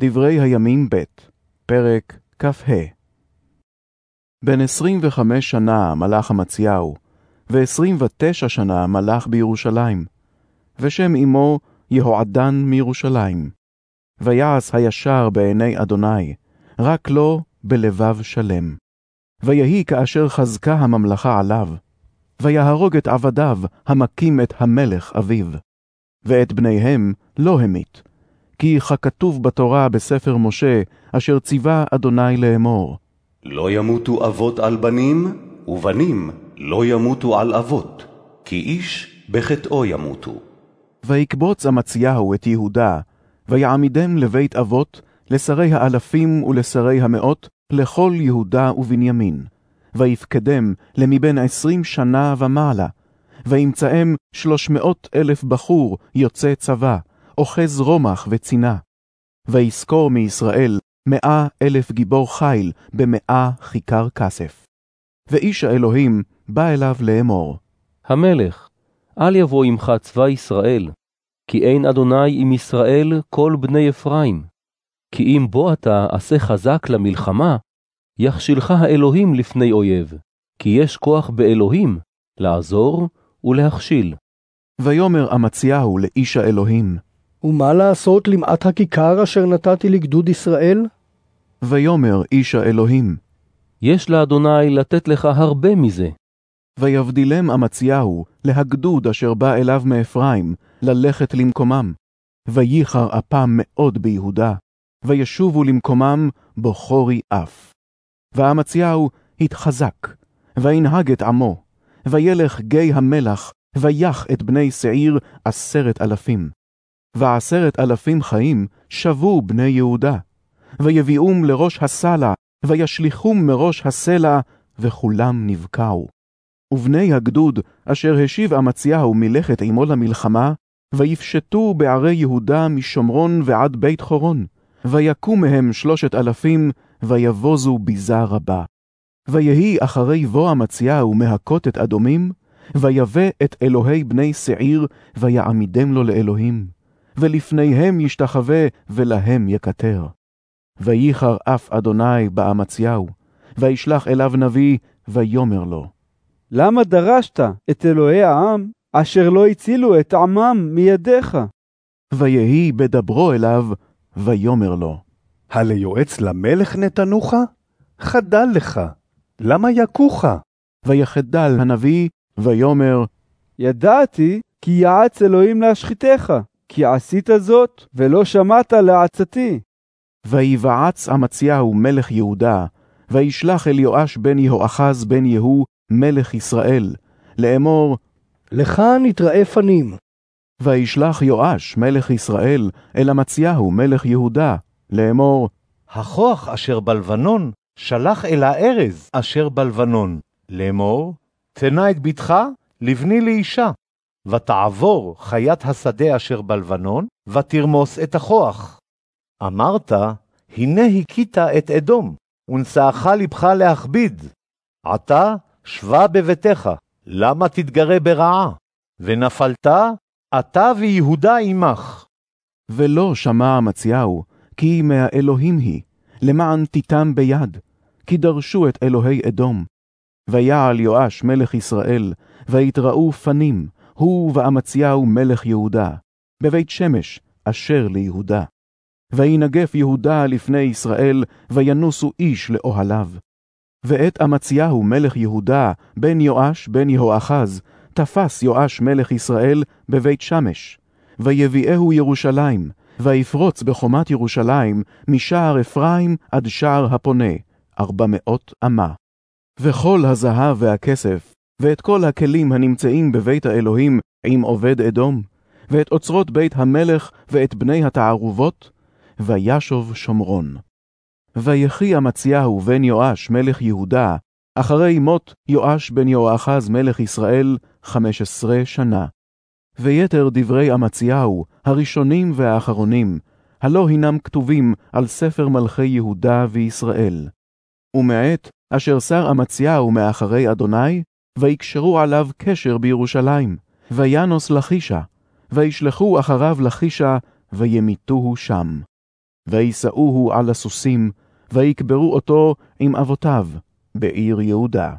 דברי הימים ב', פרק כ"ה. בן עשרים וחמש שנה מלך אמציהו, ועשרים ותשע שנה מלך בירושלים, ושם אמו יהועדן מירושלים. ויעש הישר בעיני אדוני, רק לו בלבב שלם. ויהי כאשר חזקה הממלכה עליו, ויהרוג את עבדיו המכים את המלך אביו. ואת בניהם לא המית, כי ככתוב בתורה בספר משה, אשר ציווה אדוני לאמור. לא ימותו אבות על בנים, ובנים לא ימותו על אבות, כי איש בחטאו ימותו. ויקבוץ אמציהו את יהודה, ויעמידם לבית אבות, לשרי האלפים ולשרי המאות, לכל יהודה ובנימין. ויפקדם למבין עשרים שנה ומעלה, וימצאם שלוש מאות אלף בחור יוצא צבא, אוחז רומח וצינה. וישכור מישראל מאה אלף גיבור חיל במאה כיכר כסף. ואיש האלוהים בא אליו לאמור. המלך, אל יבוא עמך צבא ישראל, כי אין אדוני עם ישראל כל בני אפרים. כי אם בוא אתה עשה חזק למלחמה, יכשילך האלוהים לפני אויב, כי יש כוח באלוהים לעזור ולהכשיל. ויאמר אמציהו לאיש האלוהים, ומה לעשות למעט הכיכר אשר נתתי לגדוד ישראל? ויאמר איש האלוהים, יש לאדוני לתת לך הרבה מזה. ויבדילם אמציהו להגדוד אשר בא אליו מאפרים, ללכת למקומם. וייחר אפם מאוד ביהודה, וישובו למקומם בוכורי אף. ואמציהו התחזק, וינהג את עמו, וילך גיא המלח, ויח את בני שעיר עשרת אלפים. ועשרת אלפים חיים שבו בני יהודה, ויביאום לראש הסלע, וישליכום מראש הסלע, וכולם נבקעו. ובני הגדוד, אשר השיב אמציהו מלכת עמו למלחמה, ויפשטו בערי יהודה משומרון ועד בית חורון, ויקום מהם שלושת אלפים, ויבוזו ביזה רבה. ויהי אחרי בוא אמציהו מהכות את אדומים, ויבא את אלוהי בני שעיר, ויעמידם לו לאלוהים, ולפניהם ישתחווה, ולהם יקטר. וייחר אף אדוני באמציהו, וישלח אליו נביא, ויאמר לו. למה דרשת את אלוהי העם, אשר לא הצילו את עמם מידיך? ויהי בדברו אליו, ויאמר לו. הליועץ למלך נתנוך? חדל לך, למה יכוך? ויחדל הנביא, ויאמר, ידעתי כי יעץ אלוהים להשחיתך, כי עשית זאת ולא שמעת לעצתי. ויבעץ אמציהו מלך יהודה, וישלח אל יואש בן יהואחז בן יהוא מלך ישראל, לאמור, לך נתראה פנים. וישלח יואש מלך ישראל אל אמציהו מלך יהודה, לאמור, הכוח אשר בלבנון שלח אל הארז אשר בלבנון, לאמור, תנה את בתך לבני לאישה, ותעבור חיית השדה אשר בלבנון, ותרמוס את הכוח. אמרת, הנה הכית את אדום, ונשאך לבך להכביד. עתה שבה בביתך, למה תתגרה ברעה? ונפלת, אתה ויהודה עמך. ולא שמע אמציהו, כי מהאלוהים היא, למען תיתם ביד, כי דרשו את אלוהי אדום. ויעל יואש מלך ישראל, ויתראו פנים, הוא ואמציהו מלך יהודה, בבית שמש, אשר ליהודה. וינגף יהודה לפני ישראל, וינוסו איש לאוהליו. ואת אמציהו מלך יהודה, בן יואש בן יהואחז, תפס יואש מלך ישראל בבית שמש. ויביאהו ירושלים, ויפרוץ בחומת ירושלים, משער אפרים עד שער הפונה, ארבע מאות אמה. וכל הזהב והכסף, ואת כל הכלים הנמצאים בבית האלוהים עם עובד אדום, ואת אוצרות בית המלך ואת בני התערובות, וישוב שומרון. ויחי אמציהו בן יואש מלך יהודה, אחרי מות יואש בן יואחז מלך ישראל, חמש עשרה שנה. ויתר דברי אמציהו, הראשונים והאחרונים, הלא הינם כתובים על ספר מלכי יהודה וישראל. ומעת אשר שר אמציהו מאחרי אדוני, ויקשרו עליו קשר בירושלים, וינוס לחישה, וישלחו אחריו לחישה, וימיתוהו שם. וישאוהו על הסוסים, ויקברו אותו עם אבותיו בעיר יהודה.